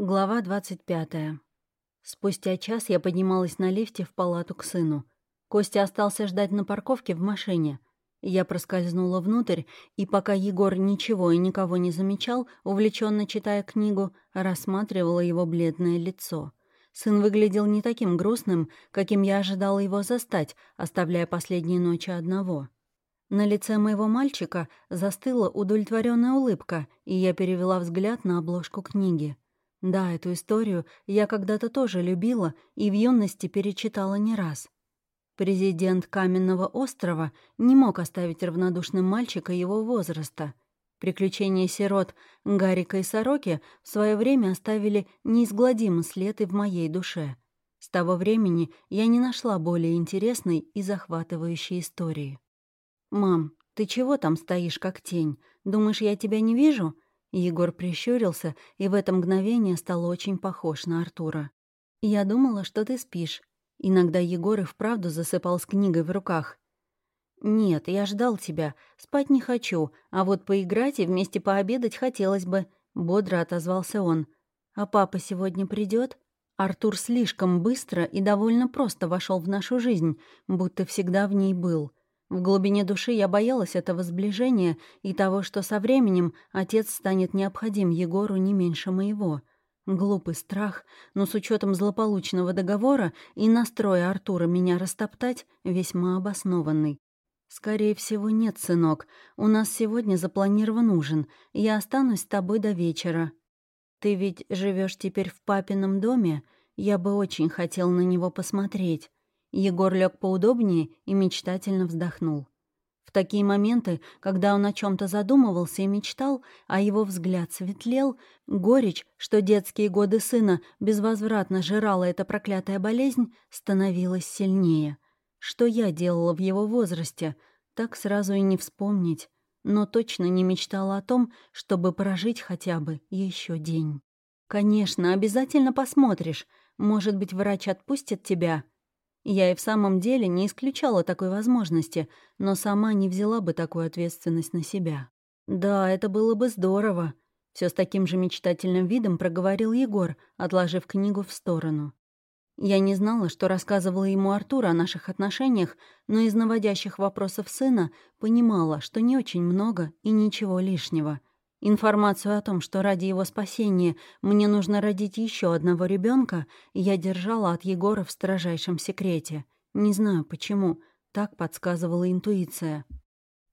Глава 25. Спустя час я поднималась на лифте в палату к сыну. Костя остался ждать на парковке в машине. Я проскользнула внутрь, и пока Егор ничего и никого не замечал, увлеченно читая книгу, рассматривала его бледное лицо. Сын выглядел не таким грустным, каким я ожидала его застать, оставляя последние ночи одного. На лице моего мальчика застыла удовлетворенная улыбка, и я перевела взгляд на обложку книги — да, эту историю я когда-то тоже любила и в юности перечитала не раз. Президент Каменного острова не мог оставить равнодушным мальчика его возраста. Приключения сирот Гарика и Сороки в свое время оставили неизгладимый след и в моей душе. С того времени я не нашла более интересной и захватывающей истории. «Мам, ты чего там стоишь, как тень? Думаешь, я тебя не вижу?» Егор прищурился, и в это мгновение стал очень похож на Артура. «Я думала, что ты спишь». Иногда Егор и вправду засыпал с книгой в руках. «Нет, я ждал тебя. Спать не хочу, а вот поиграть и вместе пообедать хотелось бы», — бодро отозвался он. «А папа сегодня придет? Артур слишком быстро и довольно просто вошел в нашу жизнь, будто всегда в ней был. В глубине души я боялась этого сближения и того, что со временем отец станет необходим Егору не меньше моего. Глупый страх, но с учетом злополучного договора и настроя Артура меня растоптать весьма обоснованный. «Скорее всего, нет, сынок. У нас сегодня запланирован ужин. Я останусь с тобой до вечера. Ты ведь живешь теперь в папином доме? Я бы очень хотел на него посмотреть. Егор лег поудобнее и мечтательно вздохнул. В такие моменты, когда он о чем то задумывался и мечтал, а его взгляд светлел, горечь, что детские годы сына безвозвратно жрала эта проклятая болезнь, становилась сильнее. Что я делала в его возрасте, так сразу и не вспомнить, но точно не мечтала о том, чтобы прожить хотя бы еще день. «Конечно, обязательно посмотришь. Может быть, врач отпустит тебя?» Я и в самом деле не исключала такой возможности, но сама не взяла бы такую ответственность на себя. «Да, это было бы здорово», — все с таким же мечтательным видом проговорил Егор, отложив книгу в сторону. Я не знала, что рассказывала ему Артур о наших отношениях, но из наводящих вопросов сына понимала, что не очень много и ничего лишнего — Информацию о том, что ради его спасения мне нужно родить еще одного ребенка, я держала от Егора в строжайшем секрете. Не знаю почему, так подсказывала интуиция.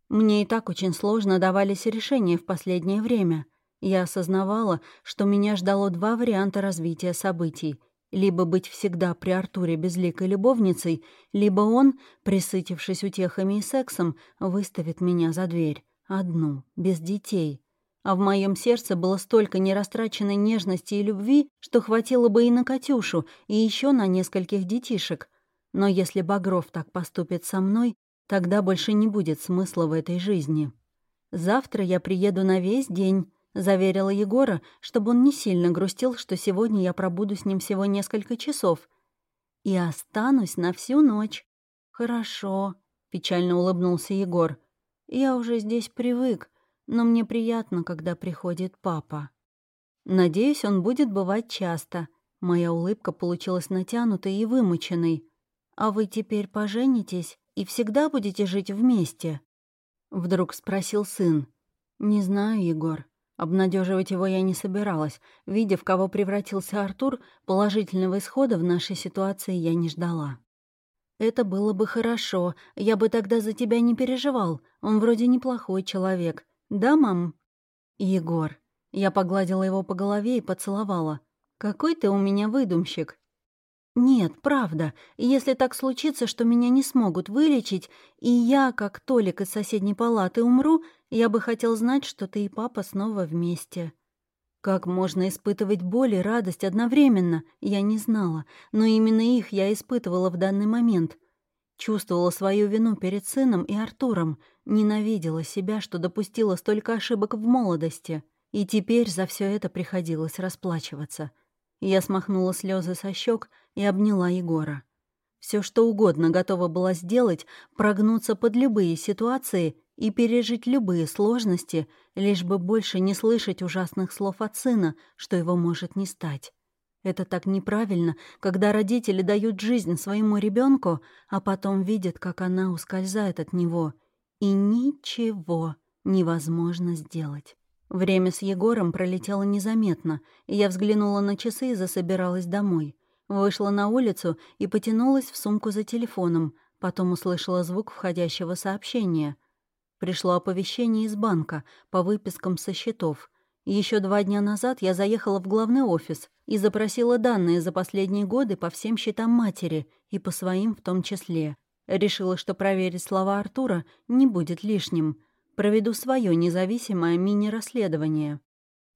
Мне и так очень сложно давались решения в последнее время. Я осознавала, что меня ждало два варианта развития событий. Либо быть всегда при Артуре безликой любовницей, либо он, присытившись утехами и сексом, выставит меня за дверь. Одну, без детей а в моем сердце было столько нерастраченной нежности и любви, что хватило бы и на Катюшу, и еще на нескольких детишек. Но если Багров так поступит со мной, тогда больше не будет смысла в этой жизни. «Завтра я приеду на весь день», — заверила Егора, чтобы он не сильно грустил, что сегодня я пробуду с ним всего несколько часов. «И останусь на всю ночь». «Хорошо», — печально улыбнулся Егор. «Я уже здесь привык но мне приятно, когда приходит папа. Надеюсь, он будет бывать часто. Моя улыбка получилась натянутой и вымученной. А вы теперь поженитесь и всегда будете жить вместе? Вдруг спросил сын. Не знаю, Егор. Обнадеживать его я не собиралась. Видя, в кого превратился Артур, положительного исхода в нашей ситуации я не ждала. «Это было бы хорошо. Я бы тогда за тебя не переживал. Он вроде неплохой человек. «Да, мам?» «Егор». Я погладила его по голове и поцеловала. «Какой ты у меня выдумщик!» «Нет, правда. Если так случится, что меня не смогут вылечить, и я, как Толик из соседней палаты, умру, я бы хотел знать, что ты и папа снова вместе». Как можно испытывать боль и радость одновременно, я не знала, но именно их я испытывала в данный момент. Чувствовала свою вину перед сыном и Артуром, ненавидела себя, что допустила столько ошибок в молодости, и теперь за все это приходилось расплачиваться. Я смахнула слезы со щек и обняла Егора. Все что угодно готова была сделать, прогнуться под любые ситуации, и пережить любые сложности, лишь бы больше не слышать ужасных слов от сына, что его может не стать. Это так неправильно, когда родители дают жизнь своему ребенку, а потом видят, как она ускользает от него. И ничего невозможно сделать. Время с Егором пролетело незаметно, и я взглянула на часы и засобиралась домой. Вышла на улицу и потянулась в сумку за телефоном, потом услышала звук входящего сообщения. Пришло оповещение из банка по выпискам со счетов. Еще два дня назад я заехала в главный офис и запросила данные за последние годы по всем счетам матери и по своим в том числе. Решила, что проверить слова Артура не будет лишним. Проведу свое независимое мини-расследование.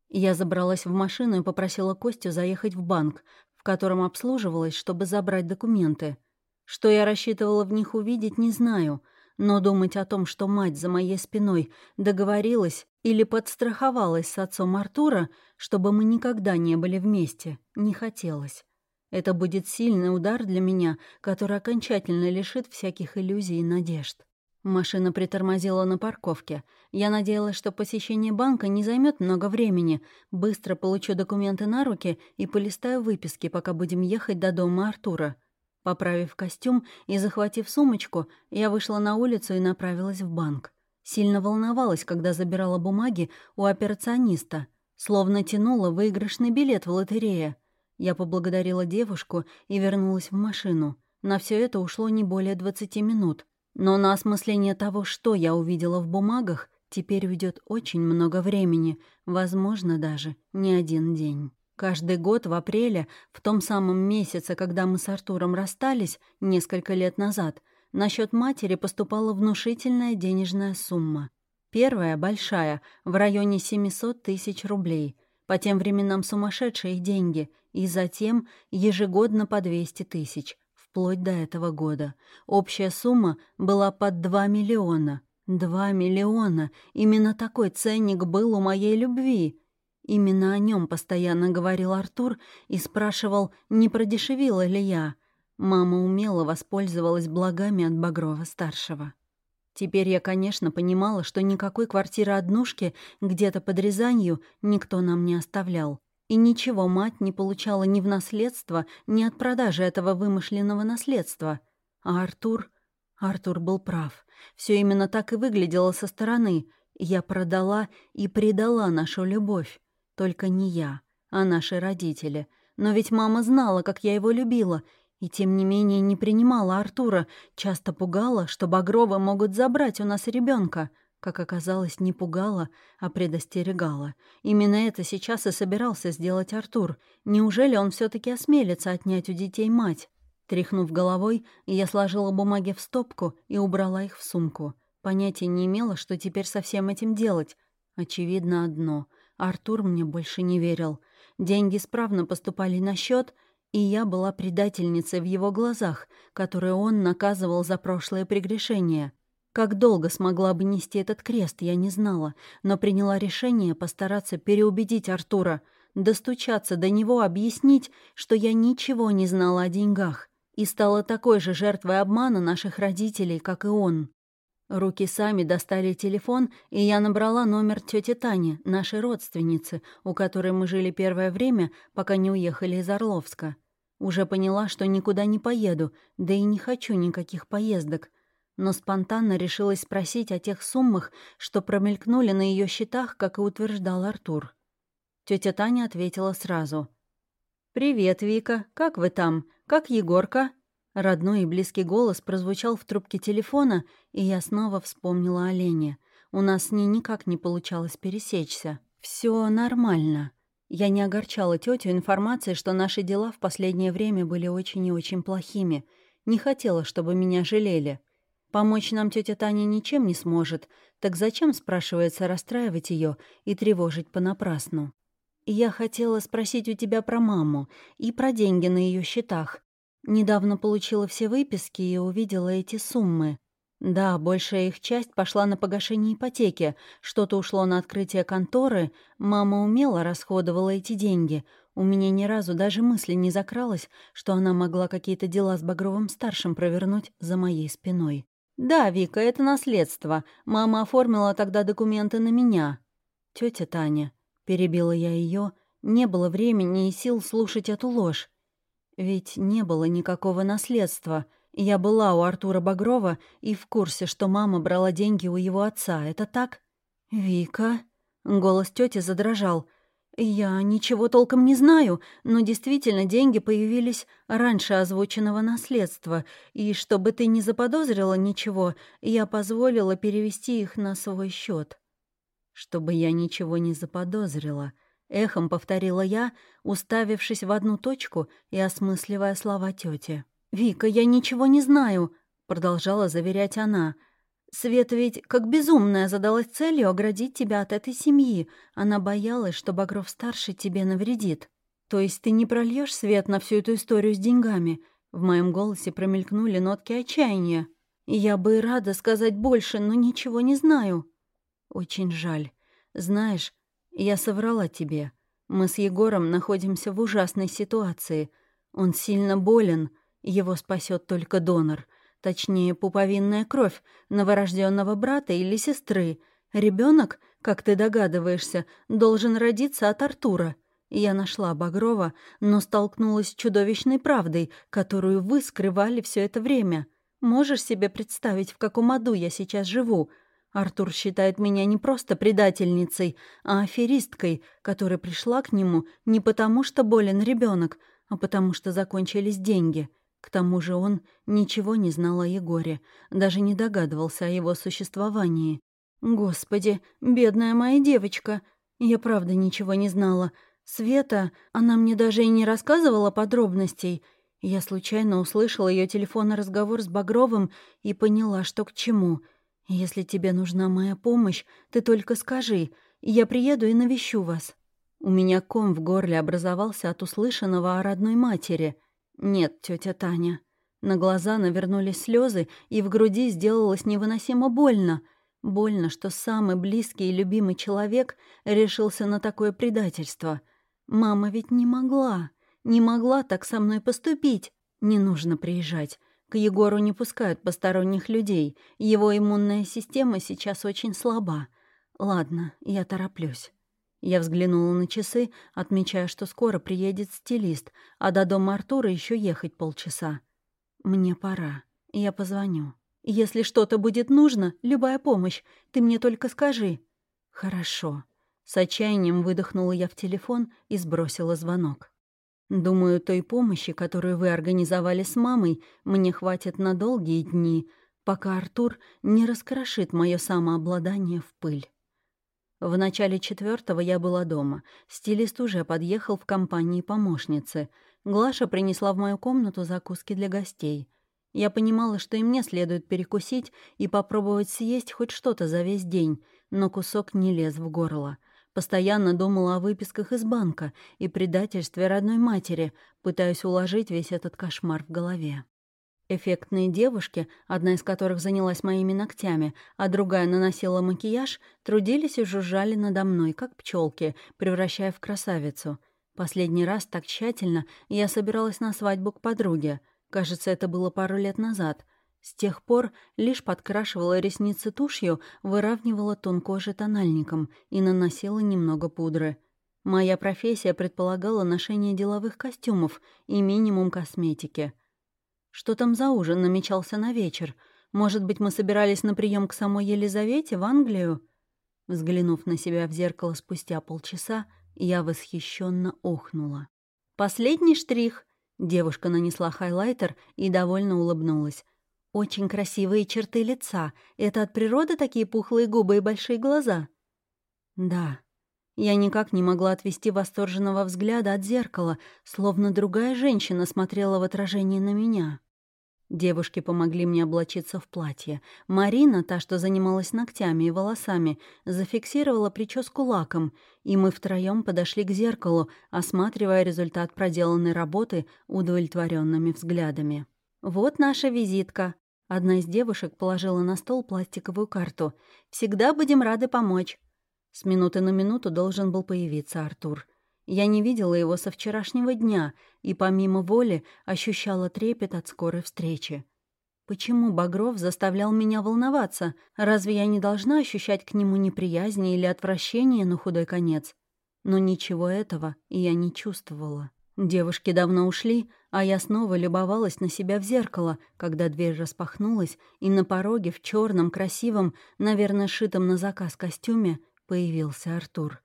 Я забралась в машину и попросила Костю заехать в банк, в котором обслуживалась, чтобы забрать документы. Что я рассчитывала в них увидеть, не знаю — но думать о том, что мать за моей спиной договорилась или подстраховалась с отцом Артура, чтобы мы никогда не были вместе, не хотелось. Это будет сильный удар для меня, который окончательно лишит всяких иллюзий и надежд. Машина притормозила на парковке. Я надеялась, что посещение банка не займет много времени. Быстро получу документы на руки и полистаю выписки, пока будем ехать до дома Артура. Поправив костюм и захватив сумочку, я вышла на улицу и направилась в банк. Сильно волновалась, когда забирала бумаги у операциониста, словно тянула выигрышный билет в лотерее. Я поблагодарила девушку и вернулась в машину. На все это ушло не более 20 минут. Но на осмысление того, что я увидела в бумагах, теперь уйдет очень много времени, возможно, даже не один день. Каждый год в апреле, в том самом месяце, когда мы с Артуром расстались, несколько лет назад, на счет матери поступала внушительная денежная сумма. Первая, большая, в районе 700 тысяч рублей. По тем временам сумасшедшие деньги. И затем ежегодно по 200 тысяч, вплоть до этого года. Общая сумма была под 2 миллиона. 2 миллиона. Именно такой ценник был у моей любви. Именно о нем постоянно говорил Артур и спрашивал, не продешевила ли я. Мама умело воспользовалась благами от Багрова-старшего. Теперь я, конечно, понимала, что никакой квартиры-однушки где-то под Рязанью никто нам не оставлял. И ничего мать не получала ни в наследство, ни от продажи этого вымышленного наследства. А Артур... Артур был прав. Все именно так и выглядело со стороны. Я продала и предала нашу любовь. Только не я, а наши родители. Но ведь мама знала, как я его любила, и тем не менее не принимала Артура, часто пугала, что Багровы могут забрать у нас ребенка. Как оказалось, не пугала, а предостерегала. Именно это сейчас и собирался сделать Артур. Неужели он все таки осмелится отнять у детей мать? Тряхнув головой, я сложила бумаги в стопку и убрала их в сумку. Понятия не имела, что теперь со всем этим делать. Очевидно одно — Артур мне больше не верил. Деньги справно поступали на счет, и я была предательницей в его глазах, которые он наказывал за прошлое прегрешение. Как долго смогла бы нести этот крест, я не знала, но приняла решение постараться переубедить Артура, достучаться до него, объяснить, что я ничего не знала о деньгах и стала такой же жертвой обмана наших родителей, как и он. Руки сами достали телефон, и я набрала номер тети Тани, нашей родственницы, у которой мы жили первое время, пока не уехали из Орловска. Уже поняла, что никуда не поеду, да и не хочу никаких поездок. Но спонтанно решилась спросить о тех суммах, что промелькнули на ее счетах, как и утверждал Артур. Тетя Таня ответила сразу. «Привет, Вика. Как вы там? Как Егорка?» Родной и близкий голос прозвучал в трубке телефона, и я снова вспомнила о Лене. У нас с ней никак не получалось пересечься. Все нормально. Я не огорчала тетю информацией, что наши дела в последнее время были очень и очень плохими. Не хотела, чтобы меня жалели. Помочь нам тетя Таня ничем не сможет, так зачем, спрашивается, расстраивать ее и тревожить понапрасну? Я хотела спросить у тебя про маму и про деньги на ее счетах. Недавно получила все выписки и увидела эти суммы. Да, большая их часть пошла на погашение ипотеки, что-то ушло на открытие конторы, мама умело расходовала эти деньги. У меня ни разу даже мысли не закралось, что она могла какие-то дела с Багровым-старшим провернуть за моей спиной. «Да, Вика, это наследство. Мама оформила тогда документы на меня». Тетя Таня», — перебила я ее, не было времени и сил слушать эту ложь. Ведь не было никакого наследства. Я была у Артура Багрова и в курсе, что мама брала деньги у его отца. Это так? «Вика?» — голос тети задрожал — «Я ничего толком не знаю, но действительно деньги появились раньше озвученного наследства, и чтобы ты не заподозрила ничего, я позволила перевести их на свой счет. «Чтобы я ничего не заподозрила», — эхом повторила я, уставившись в одну точку и осмысливая слова тети. «Вика, я ничего не знаю», — продолжала заверять она, — Света ведь как безумная задалась целью оградить тебя от этой семьи. Она боялась, что Багров-старший тебе навредит. То есть ты не прольешь свет на всю эту историю с деньгами? В моем голосе промелькнули нотки отчаяния. Я бы и рада сказать больше, но ничего не знаю. Очень жаль. Знаешь, я соврала тебе. Мы с Егором находимся в ужасной ситуации. Он сильно болен, его спасет только донор — Точнее, пуповинная кровь новорожденного брата или сестры. Ребенок, как ты догадываешься, должен родиться от Артура. Я нашла Багрова, но столкнулась с чудовищной правдой, которую вы скрывали все это время. Можешь себе представить, в каком аду я сейчас живу? Артур считает меня не просто предательницей, а аферисткой, которая пришла к нему не потому, что болен ребенок, а потому что закончились деньги — к тому же он ничего не знал о Егоре, даже не догадывался о его существовании. «Господи, бедная моя девочка! Я правда ничего не знала. Света, она мне даже и не рассказывала подробностей. Я случайно услышала ее телефонный разговор с Багровым и поняла, что к чему. Если тебе нужна моя помощь, ты только скажи, я приеду и навещу вас». У меня ком в горле образовался от услышанного о родной матери — «Нет, тетя Таня». На глаза навернулись слезы, и в груди сделалось невыносимо больно. Больно, что самый близкий и любимый человек решился на такое предательство. Мама ведь не могла, не могла так со мной поступить. Не нужно приезжать. К Егору не пускают посторонних людей. Его иммунная система сейчас очень слаба. Ладно, я тороплюсь. Я взглянула на часы, отмечая, что скоро приедет стилист, а до дома Артура еще ехать полчаса. Мне пора. Я позвоню. Если что-то будет нужно, любая помощь, ты мне только скажи. Хорошо. С отчаянием выдохнула я в телефон и сбросила звонок. Думаю, той помощи, которую вы организовали с мамой, мне хватит на долгие дни, пока Артур не раскрошит мое самообладание в пыль. В начале четвертого я была дома. Стилист уже подъехал в компании помощницы. Глаша принесла в мою комнату закуски для гостей. Я понимала, что и мне следует перекусить и попробовать съесть хоть что-то за весь день, но кусок не лез в горло. Постоянно думала о выписках из банка и предательстве родной матери, пытаясь уложить весь этот кошмар в голове. Эффектные девушки, одна из которых занялась моими ногтями, а другая наносила макияж, трудились и жужжали надо мной, как пчелки, превращая в красавицу. Последний раз так тщательно я собиралась на свадьбу к подруге. Кажется, это было пару лет назад. С тех пор лишь подкрашивала ресницы тушью, выравнивала тон кожи тональником и наносила немного пудры. Моя профессия предполагала ношение деловых костюмов и минимум косметики — что там за ужин намечался на вечер? Может быть, мы собирались на прием к самой Елизавете в Англию? Взглянув на себя в зеркало спустя полчаса, я восхищенно охнула. «Последний штрих!» Девушка нанесла хайлайтер и довольно улыбнулась. «Очень красивые черты лица. Это от природы такие пухлые губы и большие глаза?» «Да». Я никак не могла отвести восторженного взгляда от зеркала, словно другая женщина смотрела в отражении на меня. Девушки помогли мне облачиться в платье. Марина, та, что занималась ногтями и волосами, зафиксировала прическу лаком, и мы втроем подошли к зеркалу, осматривая результат проделанной работы удовлетворенными взглядами. «Вот наша визитка», Одна из девушек положила на стол пластиковую карту. «Всегда будем рады помочь». С минуты на минуту должен был появиться Артур. Я не видела его со вчерашнего дня и помимо воли ощущала трепет от скорой встречи. Почему Багров заставлял меня волноваться? Разве я не должна ощущать к нему неприязнь или отвращение на худой конец? Но ничего этого я не чувствовала. Девушки давно ушли, а я снова любовалась на себя в зеркало, когда дверь распахнулась, и на пороге в черном, красивом, наверное, шитом на заказ костюме появился Артур.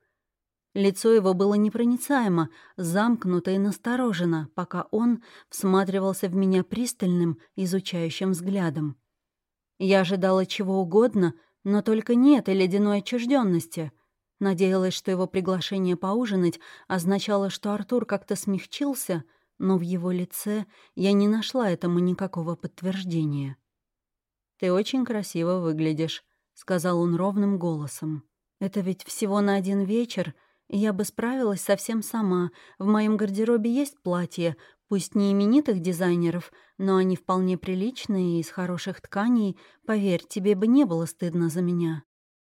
Лицо его было непроницаемо, замкнуто и насторожено, пока он всматривался в меня пристальным, изучающим взглядом. Я ожидала чего угодно, но только не этой ледяной отчужденности — Надеялась, что его приглашение поужинать означало, что Артур как-то смягчился, но в его лице я не нашла этому никакого подтверждения. «Ты очень красиво выглядишь», — сказал он ровным голосом. «Это ведь всего на один вечер, и я бы справилась совсем сама. В моем гардеробе есть платья, пусть не именитых дизайнеров, но они вполне приличные и из хороших тканей. Поверь, тебе бы не было стыдно за меня».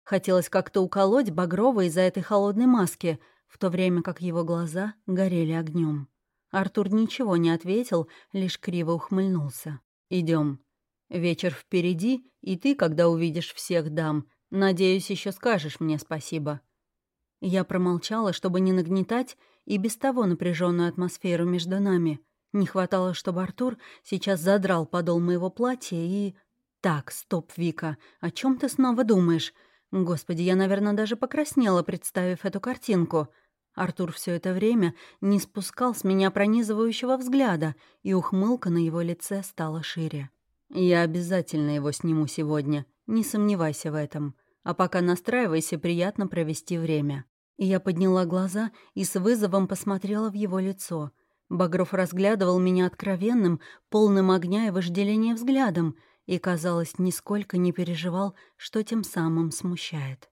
Хотелось как-то уколоть Багрова из-за этой холодной маски, в то время как его глаза горели огнем. Артур ничего не ответил, лишь криво ухмыльнулся. Идем. Вечер впереди, и ты, когда увидишь всех дам, надеюсь, еще скажешь мне спасибо». Я промолчала, чтобы не нагнетать и без того напряженную атмосферу между нами. Не хватало, чтобы Артур сейчас задрал подол моего платья и... «Так, стоп, Вика, о чем ты снова думаешь? Господи, я, наверное, даже покраснела, представив эту картинку. Артур все это время не спускал с меня пронизывающего взгляда, и ухмылка на его лице стала шире. «Я обязательно его сниму сегодня, не сомневайся в этом. А пока настраивайся, приятно провести время». И я подняла глаза и с вызовом посмотрела в его лицо. Багров разглядывал меня откровенным, полным огня и вожделения взглядом, и, казалось, нисколько не переживал, что тем самым смущает.